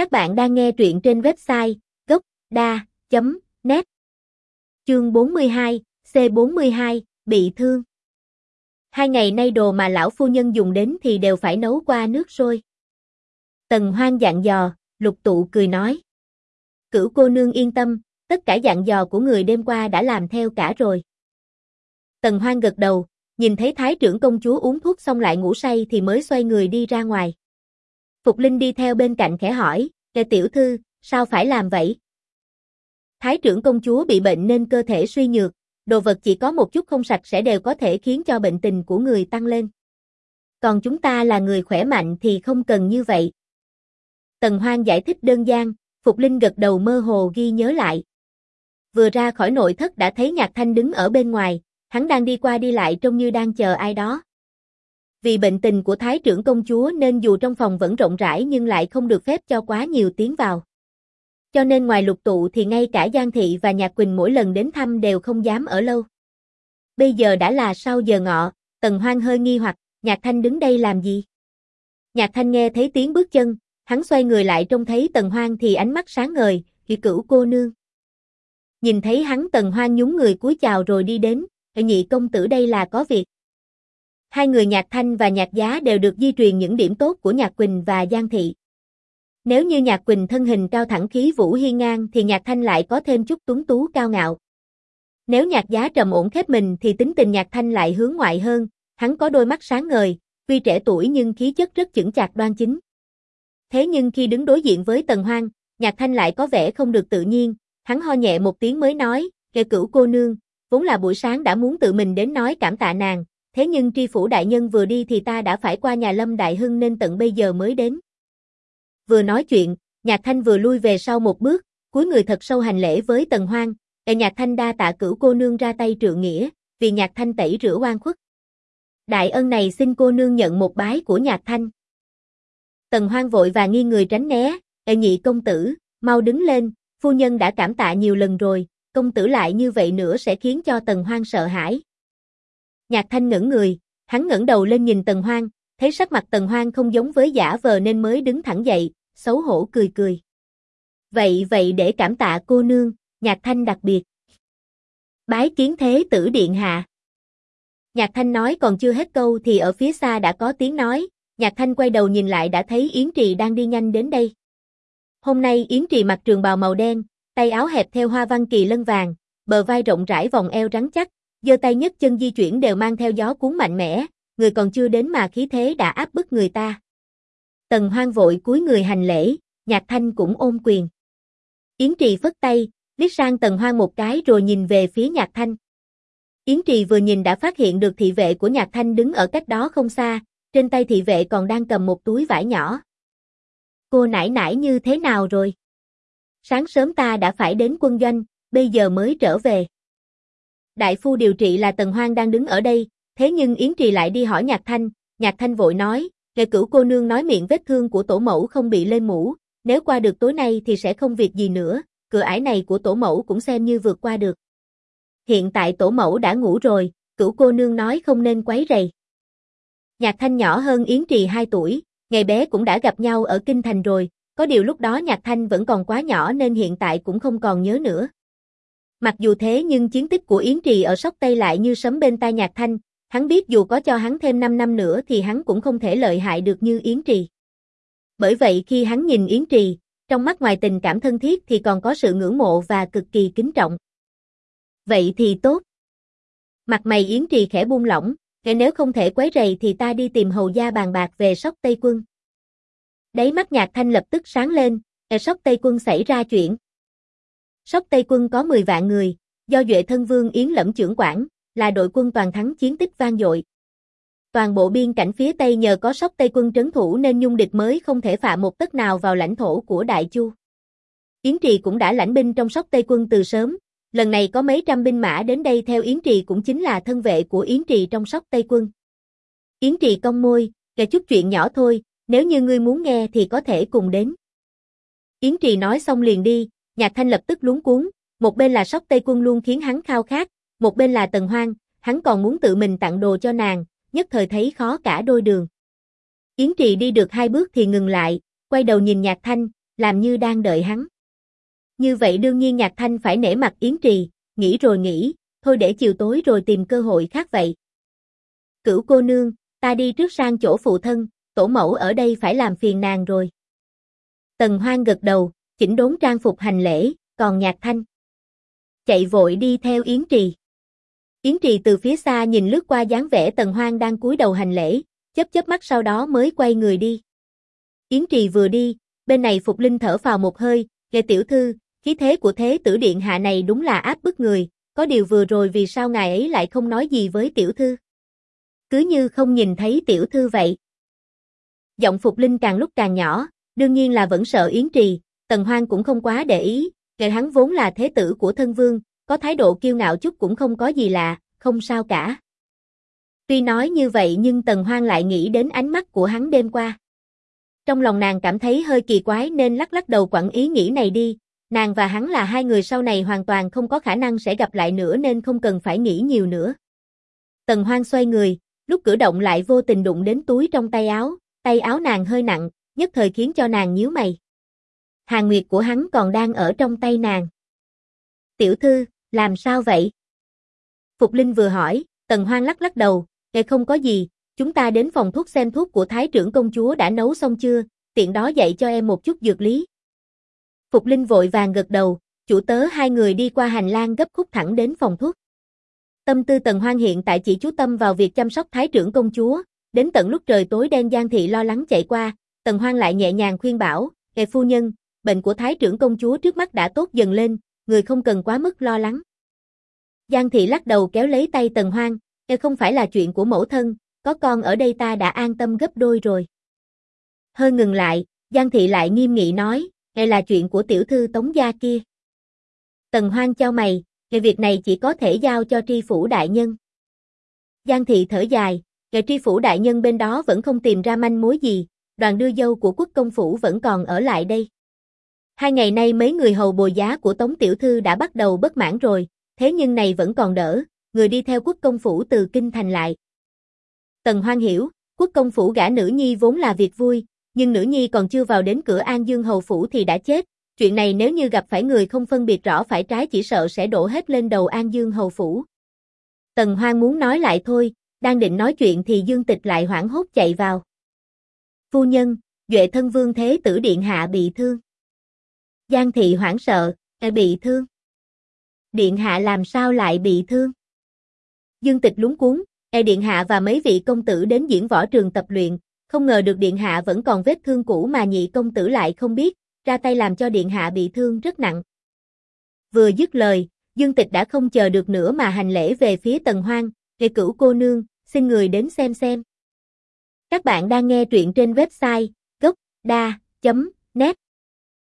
Các bạn đang nghe truyện trên website gốc.da.net Chương 42, C42, bị thương Hai ngày nay đồ mà lão phu nhân dùng đến thì đều phải nấu qua nước sôi. Tần hoang dặn dò, lục tụ cười nói. Cửu cô nương yên tâm, tất cả dặn dò của người đêm qua đã làm theo cả rồi. Tần hoang gật đầu, nhìn thấy thái trưởng công chúa uống thuốc xong lại ngủ say thì mới xoay người đi ra ngoài. Phục Linh đi theo bên cạnh khẽ hỏi, Lê tiểu thư, sao phải làm vậy? Thái trưởng công chúa bị bệnh nên cơ thể suy nhược, đồ vật chỉ có một chút không sạch sẽ đều có thể khiến cho bệnh tình của người tăng lên. Còn chúng ta là người khỏe mạnh thì không cần như vậy. Tần Hoang giải thích đơn giản, Phục Linh gật đầu mơ hồ ghi nhớ lại. Vừa ra khỏi nội thất đã thấy Nhạc Thanh đứng ở bên ngoài, hắn đang đi qua đi lại trông như đang chờ ai đó. Vì bệnh tình của Thái trưởng công chúa nên dù trong phòng vẫn rộng rãi nhưng lại không được phép cho quá nhiều tiếng vào. Cho nên ngoài lục tụ thì ngay cả Giang Thị và Nhạc Quỳnh mỗi lần đến thăm đều không dám ở lâu. Bây giờ đã là sau giờ ngọ, Tần Hoang hơi nghi hoặc, Nhạc Thanh đứng đây làm gì? Nhạc Thanh nghe thấy tiếng bước chân, hắn xoay người lại trông thấy Tần Hoang thì ánh mắt sáng ngời, kỳ cửu cô nương. Nhìn thấy hắn Tần Hoang nhún người cúi chào rồi đi đến, nhị công tử đây là có việc. Hai người Nhạc Thanh và Nhạc Giá đều được di truyền những điểm tốt của Nhạc Quỳnh và Giang Thị. Nếu như Nhạc Quỳnh thân hình cao thẳng khí vũ hiên ngang thì Nhạc Thanh lại có thêm chút tuấn tú cao ngạo. Nếu Nhạc Giá trầm ổn khép mình thì tính tình Nhạc Thanh lại hướng ngoại hơn, hắn có đôi mắt sáng ngời, tuy trẻ tuổi nhưng khí chất rất chững chạc đoan chính. Thế nhưng khi đứng đối diện với Tần Hoang, Nhạc Thanh lại có vẻ không được tự nhiên, hắn ho nhẹ một tiếng mới nói, kẻ cửu cô nương, vốn là buổi sáng đã muốn tự mình đến nói cảm tạ nàng, thế nhưng tri phủ đại nhân vừa đi thì ta đã phải qua nhà Lâm Đại Hưng nên tận bây giờ mới đến. Vừa nói chuyện, Nhạc Thanh vừa lui về sau một bước, cuối người thật sâu hành lễ với Tần Hoang, "Ê Nhạc Thanh đa tạ cửu cô nương ra tay trượng nghĩa, vì Nhạc Thanh tẩy rửa oan khuất. Đại ân này xin cô nương nhận một bái của Nhạc Thanh." Tần Hoang vội và nghi người tránh né, "Ê nhị công tử, mau đứng lên, phu nhân đã cảm tạ nhiều lần rồi, công tử lại như vậy nữa sẽ khiến cho Tần Hoang sợ hãi." Nhạc Thanh ngẩn người, hắn ngẩng đầu lên nhìn Tần Hoang, thấy sắc mặt Tần Hoang không giống với giả vờ nên mới đứng thẳng dậy, xấu hổ cười cười. Vậy vậy để cảm tạ cô nương, Nhạc Thanh đặc biệt. Bái kiến thế tử điện hạ. Nhạc Thanh nói còn chưa hết câu thì ở phía xa đã có tiếng nói, Nhạc Thanh quay đầu nhìn lại đã thấy Yến Trì đang đi nhanh đến đây. Hôm nay Yến Trì mặc trường bào màu đen, tay áo hẹp theo hoa văn kỳ lân vàng, bờ vai rộng rãi vòng eo rắn chắc, giơ tay nhất chân di chuyển đều mang theo gió cuốn mạnh mẽ, người còn chưa đến mà khí thế đã áp bức người ta. Tần hoang vội cúi người hành lễ, nhạc thanh cũng ôm quyền. Yến Trì phất tay, liếc sang tần hoang một cái rồi nhìn về phía nhạc thanh. Yến Trì vừa nhìn đã phát hiện được thị vệ của nhạc thanh đứng ở cách đó không xa, trên tay thị vệ còn đang cầm một túi vải nhỏ. Cô nãy nãy như thế nào rồi? Sáng sớm ta đã phải đến quân doanh, bây giờ mới trở về. Đại phu điều trị là Tần Hoang đang đứng ở đây, thế nhưng Yến Trì lại đi hỏi Nhạc Thanh, Nhạc Thanh vội nói, nghệ cửu cô nương nói miệng vết thương của tổ mẫu không bị lên mũ, nếu qua được tối nay thì sẽ không việc gì nữa, cửa ải này của tổ mẫu cũng xem như vượt qua được. Hiện tại tổ mẫu đã ngủ rồi, cửu cô nương nói không nên quấy rầy. Nhạc Thanh nhỏ hơn Yến Trì 2 tuổi, ngày bé cũng đã gặp nhau ở Kinh Thành rồi, có điều lúc đó Nhạc Thanh vẫn còn quá nhỏ nên hiện tại cũng không còn nhớ nữa. Mặc dù thế nhưng chiến tích của Yến Trì ở Sóc Tây lại như sấm bên tai Nhạc Thanh, hắn biết dù có cho hắn thêm 5 năm nữa thì hắn cũng không thể lợi hại được như Yến Trì. Bởi vậy khi hắn nhìn Yến Trì, trong mắt ngoài tình cảm thân thiết thì còn có sự ngưỡng mộ và cực kỳ kính trọng. Vậy thì tốt. Mặt mày Yến Trì khẽ buông lỏng, kể nếu không thể quấy rầy thì ta đi tìm hầu gia bàn bạc về Sóc Tây Quân. Đấy mắt nhạc thanh lập tức sáng lên, ở Sóc Tây Quân xảy ra chuyện. Sóc Tây quân có 10 vạn người, do Duệ Thân Vương Yến Lẫm trưởng quản, là đội quân toàn thắng chiến tích vang dội. Toàn bộ biên cảnh phía Tây nhờ có Sóc Tây quân trấn thủ nên nhung địch mới không thể phạm một tấc nào vào lãnh thổ của Đại Chu. Yến Trì cũng đã lãnh binh trong Sóc Tây quân từ sớm, lần này có mấy trăm binh mã đến đây theo Yến Trì cũng chính là thân vệ của Yến Trì trong Sóc Tây quân. Yến Trì cong môi, kể chút chuyện nhỏ thôi, nếu như ngươi muốn nghe thì có thể cùng đến. Yến Trì nói xong liền đi, Nhạc Thanh lập tức luống cuốn, một bên là sóc Tây quân luôn khiến hắn khao khát, một bên là Tần Hoang, hắn còn muốn tự mình tặng đồ cho nàng, nhất thời thấy khó cả đôi đường. Yến Trì đi được hai bước thì ngừng lại, quay đầu nhìn Nhạc Thanh, làm như đang đợi hắn. Như vậy đương nhiên Nhạc Thanh phải nể mặt Yến Trì, nghĩ rồi nghĩ, thôi để chiều tối rồi tìm cơ hội khác vậy. Cửu cô nương, ta đi trước sang chỗ phụ thân, tổ mẫu ở đây phải làm phiền nàng rồi. Tần Hoang gật đầu, chỉnh đốn trang phục hành lễ, còn Nhạc Thanh. Chạy vội đi theo Yến Trì. Yến Trì từ phía xa nhìn lướt qua dáng vẻ Tần Hoang đang cúi đầu hành lễ, chớp chớp mắt sau đó mới quay người đi. Yến Trì vừa đi, bên này Phục Linh thở vào một hơi, nghe tiểu thư, khí thế của thế tử điện hạ này đúng là áp bức người, có điều vừa rồi vì sao ngài ấy lại không nói gì với tiểu thư? Cứ như không nhìn thấy tiểu thư vậy. Giọng Phục Linh càng lúc càng nhỏ, đương nhiên là vẫn sợ Yến Trì, Tần Hoang cũng không quá để ý, ngài hắn vốn là thế tử của thân vương, có thái độ kiêu ngạo chút cũng không có gì lạ, không sao cả. Tuy nói như vậy nhưng Tần Hoang lại nghĩ đến ánh mắt của hắn đêm qua. Trong lòng nàng cảm thấy hơi kỳ quái nên lắc lắc đầu quẳng ý nghĩ này đi, nàng và hắn là hai người sau này hoàn toàn không có khả năng sẽ gặp lại nữa nên không cần phải nghĩ nhiều nữa. Tần Hoang xoay người, lúc cử động lại vô tình đụng đến túi trong tay áo, tay áo nàng hơi nặng, nhất thời khiến cho nàng nhíu mày. Hàng nguyệt của hắn còn đang ở trong tay nàng. Tiểu thư, làm sao vậy? Phục Linh vừa hỏi, Tần Hoang lắc lắc đầu, nghe không có gì, chúng ta đến phòng thuốc xem thuốc của Thái trưởng công chúa đã nấu xong chưa, tiện đó dạy cho em một chút dược lý. Phục Linh vội vàng gật đầu, chủ tớ hai người đi qua hành lang gấp khúc thẳng đến phòng thuốc. Tâm tư Tần Hoang hiện tại chỉ chú tâm vào việc chăm sóc Thái trưởng công chúa, đến tận lúc trời tối đen Giang Thị lo lắng chạy qua, Tần Hoang lại nhẹ nhàng khuyên bảo, ngài phu nhân, bệnh của Thái trưởng công chúa trước mắt đã tốt dần lên, người không cần quá mức lo lắng. Giang Thị lắc đầu kéo lấy tay Tần Hoang, e không phải là chuyện của mẫu thân, có con ở đây ta đã an tâm gấp đôi rồi. Hơi ngừng lại, Giang Thị lại nghiêm nghị nói, e là chuyện của tiểu thư Tống Gia kia. Tần Hoang cho mày, e việc này chỉ có thể giao cho tri phủ đại nhân. Giang Thị thở dài, e tri phủ đại nhân bên đó vẫn không tìm ra manh mối gì, đoàn đưa dâu của quốc công phủ vẫn còn ở lại đây. Hai ngày nay mấy người hầu bồi giá của Tống Tiểu Thư đã bắt đầu bất mãn rồi, thế nhưng này vẫn còn đỡ, người đi theo quốc công phủ từ kinh thành lại. Tần Hoang hiểu, quốc công phủ gả nữ nhi vốn là việc vui, nhưng nữ nhi còn chưa vào đến cửa An Dương hầu phủ thì đã chết, chuyện này nếu như gặp phải người không phân biệt rõ phải trái chỉ sợ sẽ đổ hết lên đầu An Dương hầu phủ. Tần Hoang muốn nói lại thôi, đang định nói chuyện thì Dương Tịch lại hoảng hốt chạy vào. Phu nhân, Duệ thân vương thế tử điện hạ bị thương. Giang thị hoảng sợ, e bị thương. Điện hạ làm sao lại bị thương? Dương tịch lúng cuốn, e điện hạ và mấy vị công tử đến diễn võ trường tập luyện, không ngờ được điện hạ vẫn còn vết thương cũ mà nhị công tử lại không biết, ra tay làm cho điện hạ bị thương rất nặng. Vừa dứt lời, Dương Tịch đã không chờ được nữa mà hành lễ về phía Tần Hoang, "Nghệ cửu cô nương, xin người đến xem xem." Các bạn đang nghe truyện trên website gocda.net